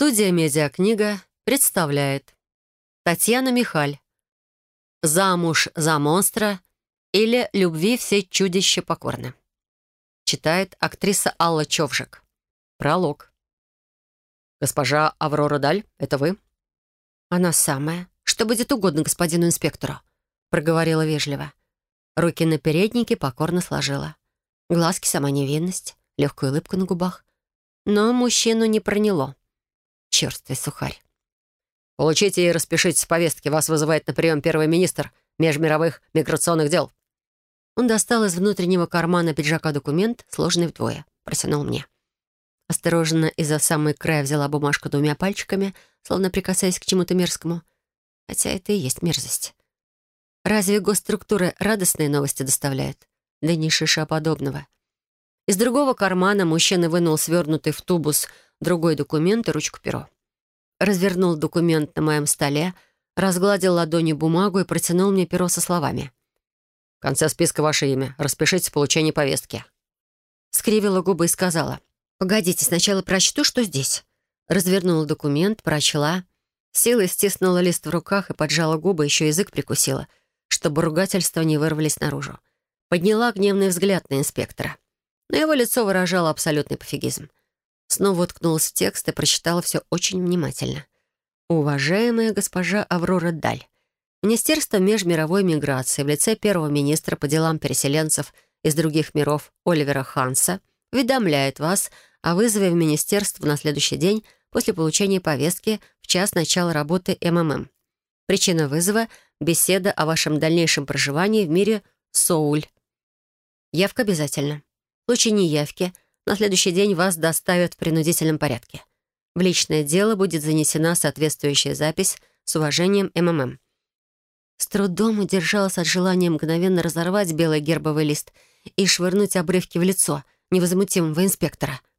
Студия «Медиакнига» представляет Татьяна Михаль «Замуж за монстра» или «Любви все чудища покорны». Читает актриса Алла Човжик. Пролог. «Госпожа Аврора Даль, это вы?» «Она самая. Что будет угодно господину инспектору», — проговорила вежливо. Руки на переднике покорно сложила. Глазки сама невинность, легкую улыбку на губах. Но мужчину не проняло. Черствый сухарь. «Получите и распишитесь в повестке. Вас вызывает на прием первый министр межмировых миграционных дел». Он достал из внутреннего кармана пиджака документ, сложенный вдвое. Протянул мне. Осторожно из-за самой края взяла бумажку двумя пальчиками, словно прикасаясь к чему-то мерзкому. Хотя это и есть мерзость. Разве госструктуры радостные новости доставляют? Да не шиша подобного. Из другого кармана мужчина вынул свернутый в тубус другой документ и ручку-перо. Развернул документ на моем столе, разгладил ладонью бумагу и протянул мне перо со словами. «В конце списка ваше имя. Распишитесь в получении повестки». Скривила губы и сказала. «Погодите, сначала прочту, что здесь». Развернула документ, прочла. Силой стиснула лист в руках и поджала губы, еще язык прикусила, чтобы ругательства не вырвались наружу. Подняла гневный взгляд на инспектора. Но его лицо выражало абсолютный пофигизм. Снова уткнулась в текст и прочитала все очень внимательно. «Уважаемая госпожа Аврора Даль, Министерство межмировой миграции в лице первого министра по делам переселенцев из других миров Оливера Ханса уведомляет вас о вызове в министерство на следующий день после получения повестки в час начала работы МММ. Причина вызова — беседа о вашем дальнейшем проживании в мире Соуль. Явка обязательно. В случае неявки на следующий день вас доставят в принудительном порядке. В личное дело будет занесена соответствующая запись с уважением МММ. С трудом удержалась от желания мгновенно разорвать белый гербовый лист и швырнуть обрывки в лицо невозмутимого инспектора —